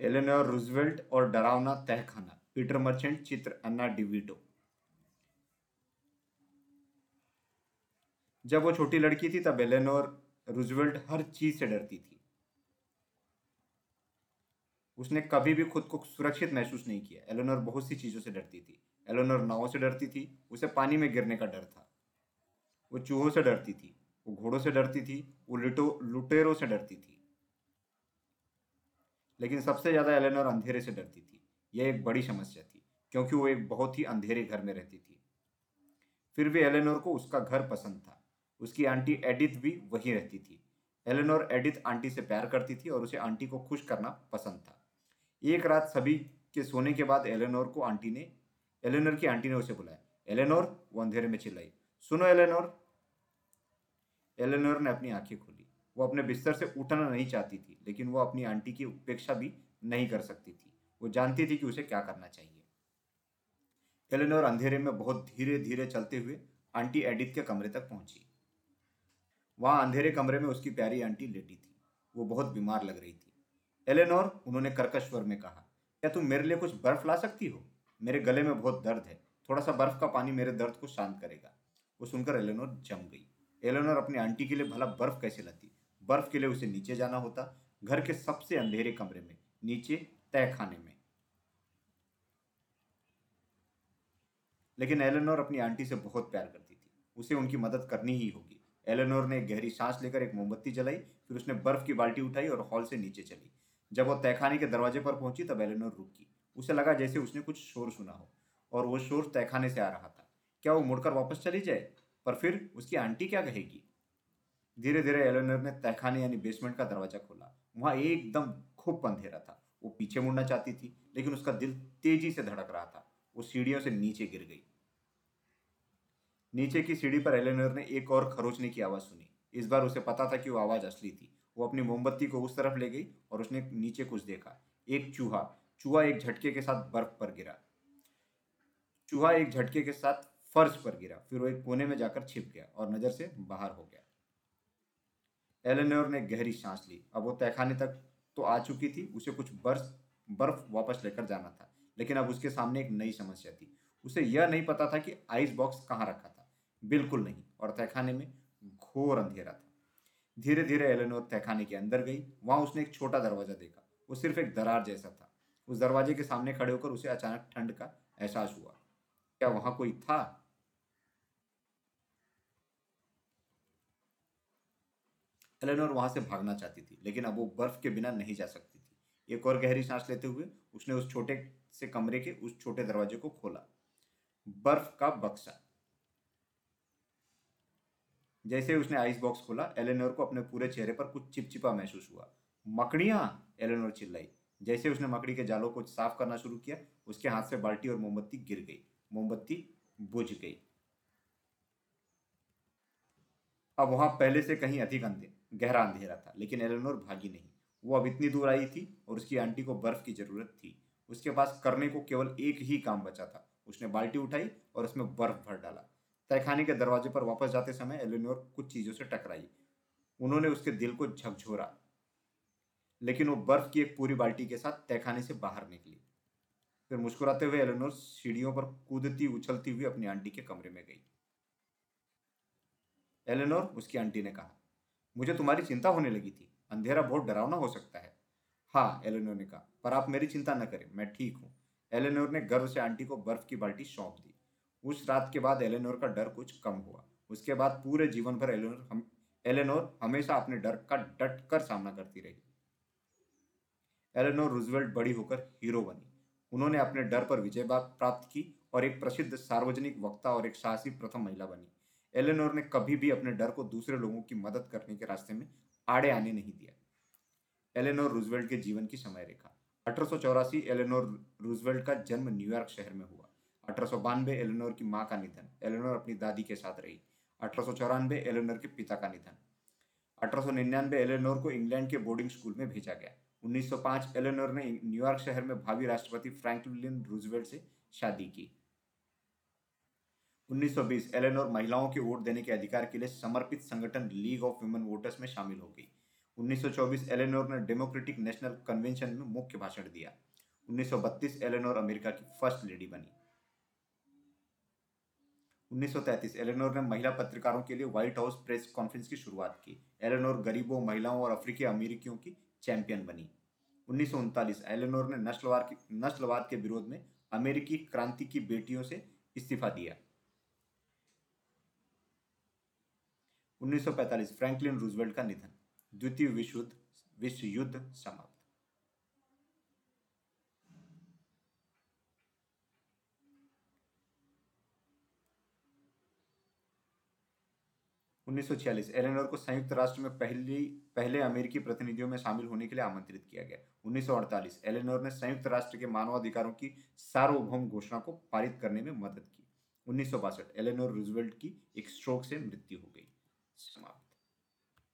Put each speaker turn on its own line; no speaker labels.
Eleanor Roosevelt और डरावना तहखाना Peter merchant चित्र अन्ना डिविटो जब वो छोटी लड़की थी, तब एलेनोर रूजवेल्ट हर चीज़ से डरती थी। उसने कभी भी खुद को सुरक्षित महसूस नहीं किया। एलेनोर बहुत सी चीज़ों से डरती थी। एलेनोर नावों से डरती थी। उसे पानी में गिरने का डर था। वो चूहों से डरती थी। वो घोड़ों से डरती थी। वो लुटो, लुटेरों से डरती थी। लेकिन सबसे ज़्यादा एलेनोर अंधेरे से डरती थी। यह एक बड़ी समस्या थी, क्योंकि वो एक बहुत ही अंधेरे घर में रहती थी। फिर भी एलेनोर को उसका घर पसंद था। उसकी आंटी एडिथ भी वहीं रहती थी। एलेनोर एडिथ आंटी से प्यार करती थी और उसे आंटी को खुश करना पसंद था। एक रात सभी के सोने के बाद एलेनोर को आंटी ने एलेनोर की आंटी ने उसे बुलाया। एलेनोर वो अंधेरे में चिल्लाई। सुनो एलेनोर एलेनोर ने अपनी आँखें खोली। वो अपने बिस्तर से उठना नहीं चाहती थी, लेकिन वो अपनी आंटी की उपेक्षा भी नहीं कर सकती थी। वो जानती थी कि उसे क्या करना चाहिए। एलेनोर अंधेरे में बहुत धीरे धीरे चलते हुए आंटी एडिथ के कमरे तक पहुँची। वहाँ अंधेरे कमरे में उसकी प्यारी आंटी लेटी थी। वो बहुत बीमार लग रही थी। एलेनोर, उन्होंने कर्कश स्वर में कहा, क्या तुम मेरे लिए कुछ बर्फ़ ला सकती हो? मेरे गले में बहुत दर्द है। थोड़ा सा बर्फ़ का पानी मेरे दर्द को शांत करेगा। वो सुनकर एलेनोर जम गई। एलेनोर अपनी आंटी के लिए भला बर्फ़ कैसे लाती? बर्फ़ के लिए उसे नीचे जाना होता, घर के सबसे अंधेरे कमरे में, नीचे तय खाने में। लेकिन एलेनोर अपनी आंटी से बहुत प्यार करती थी। उसे उनकी मदद करनी ही होगी। एलेनोर ने गहरी सांस लेकर एक मोमबत्ती जलाई, फिर उसने बर्फ़ की बाल्टी उठाई और हॉल से नीचे चली। जब वो तहखाने के दरवाजे पर पहुँची, तब एलेनोर रुकी उसे लगा जैसे उसने कुछ शोर सुना हो, और वो शोर तहखाने से आ रहा था। क्या वो मुड़कर वापस चली जाए? पर फिर उसकी आंटी क्या कहेगी? धीरे धीरे एलेनोर ने तहखाने यानी बेसमेंट का दरवाज़ा खोला। वहाँ एकदम खूब अंधेरा था। वो पीछे मुड़ना चाहती थी, लेकिन उसका दिल तेज़ी से धड़क रहा था। वो सीढ़ियों से नीचे गिर गई। नीचे की सीढ़ी पर एलेनर ने एक और खरोचने की आवाज़ सुनी। इस बार उसे पता था कि वो आवाज़ असली थी। वो अपनी मोमबत्ती को उस तरफ़ ले गई और उसने नीचे कुछ देखा। एक चूहा। चूहा एक झटके के साथ बर्फ़ पर गिरा। चूहा एक झटके के साथ फर्श पर गिरा। फिर वो एक कोने में जाकर छिप गया और नज़र से बाहर हो गया। एलेनोर ने गहरी सांस ली। अब वो तहखाने तक तो आ चुकी थी, उसे कुछ बर्फ़ बर्फ़ वापस लेकर जाना था, लेकिन अब उसके सामने एक नई समस्या थी। उसे यह नहीं पता था कि आइस बॉक्स कहाँ रखा था। बिल्कुल नहीं, और तहखाने में घोर अंधेरा था। धीरे धीरे एलेनोर तहखाने के अंदर गई, वहाँ उसने एक छोटा दरवाज़ा देखा। वो सिर्फ़ एक दरार जैसा था। उस दरवाजे के सामने खड़े होकर उसे अचानक ठंड का एहसास हुआ। क्या वहाँ कोई था? एलेनोर वहाँ से भागना चाहती थी, लेकिन अब वो बर्फ़ के बिना नहीं जा सकती थी। एक और गहरी सांस लेते हुए उसने उस छोटे से कमरे के उस छोटे दरवाजे को खोला। बर्फ़ का बक्सा। जैसे उसने आइस बॉक्स खोला, एलेनोर को अपने पूरे चेहरे पर कुछ चिपचिपा महसूस हुआ। मकड़ियाँ! एलेनोर चिल्लाई। जैसे उसने मकड़ी के जालों को साफ़ करना शुरू किया, उसके हाथ से बाल्टी और मोमबत्ती गिर गई। मोमबत्ती बुझ गई। अब वहाँ पहले से कहीं अधिक अंधे। गहरा अंधेरा था, लेकिन एलेनोर भागी नहीं। वो अब इतनी दूर आई थी और उसकी आंटी को बर्फ़ की ज़रूरत थी। उसके पास करने को केवल एक ही काम बचा था। उसने बाल्टी उठाई और उसमें बर्फ़ भर डाला। तहखाने के दरवाजे पर वापस जाते समय एलेनोर कुछ चीज़ों से टकराई। उन्होंने उसके दिल को झकझोरा, लेकिन वो बर्फ़ की एक पूरी बाल्टी के साथ तहखाने से बाहर निकली। फिर मुस्कुराते हुए एलेनोर सीढ़ियों पर कूदती उछलती हुई अपनी आंटी के कमरे में गई। एलेनोर, उसकी आंटी ने कहा मुझे तुम्हारी चिंता होने लगी थी। अंधेरा बहुत डरावना हो सकता है। हाँ एलेनोर ने कहा, पर आप मेरी चिंता न करें, मैं ठीक हूँ। एलेनोर ने गर्व से आंटी को बर्फ़ की बाल्टी सौंप दी। उस रात के बाद एलेनोर का डर कुछ कम हुआ। उसके बाद पूरे जीवन भर एलेनोर हम, एलेनोर हमेशा अपने डर का डट कर सामना करती रही। एलेनोर रूजवेल्ट बड़ी होकर हीरो बनी। उन्होंने अपने डर पर विजय प्राप्त की और एक प्रसिद्ध सार्वजनिक वक्ता और एक साहसी प्रथम महिला बनी। एलेनोर ने कभी भी अपने डर को दूसरे लोगों की मदद करने के रास्ते में आड़े आने नहीं दिया। एलेनोर रूजवेल्ट के जीवन की समय रेखा अठारह सौ चौरासी एलेनोर रूजवेल्ट का जन्म न्यूयॉर्क शहर में हुआ। अठारह सौ बानवे एलेनोर की माँ का निधन। एलेनोर अपनी दादी के साथ रही। अठारह सौ चौरानबे एलेनोर के पिता का निधन। अठारह सौ निन्यानवे एलेनोर को इंग्लैंड के बोर्डिंग स्कूल में भेजा गया। 1905 एलेनोर ने न्यूयॉर्क शहर में भावी राष्ट्रपति फ्रैंकलिन रूजवेल्ट से शादी की। 1920 एलेनोर महिलाओं के वोट देने के अधिकार के लिए समर्पित संगठन लीग ऑफ़ वुमेन वोटर्स में शामिल हो गई। 1924 एलेनोर ने डेमोक्रेटिक नेशनल कन्वेंशन में मुख्य भाषण दिया। 1932 एलेनोर अमेरिका की फ़र्स्ट लेडी बनी। 1933 एलेनोर ने महिला पत्रकारों के लिए व्हाइट हाउस प्रेस कॉन्फ्रेंस की शुरुआत की। एलेनोर गरीबों, महिलाओं और अफ्रीकी अमेरिकियों की चैंपियन बनी। उन्नीस सौ उनतालीस एलेनोर ने नस्लवाद नस्लवाद के विरोध में अमेरिकी क्रांति की बेटियों से इस्तीफा दिया। 1945 फ्रैंकलिन रूजवेल्ट का निधन, द्वितीय विश्व युद्ध विश्व युद्ध समाप्त 1946 एलेनोर को संयुक्त राष्ट्र में पहली, पहले अमेरिकी प्रतिनिधियों में शामिल होने के लिए आमंत्रित किया गया। 1948 एलेनोर ने संयुक्त राष्ट्र के मानवाधिकारों की सार्वभौम घोषणा को पारित करने में मदद की। उन्नीस सौ बासठ, एलेनोर रूजवेल्ट की एक स्ट्रोक से मृत्यु हो गई। समाप्त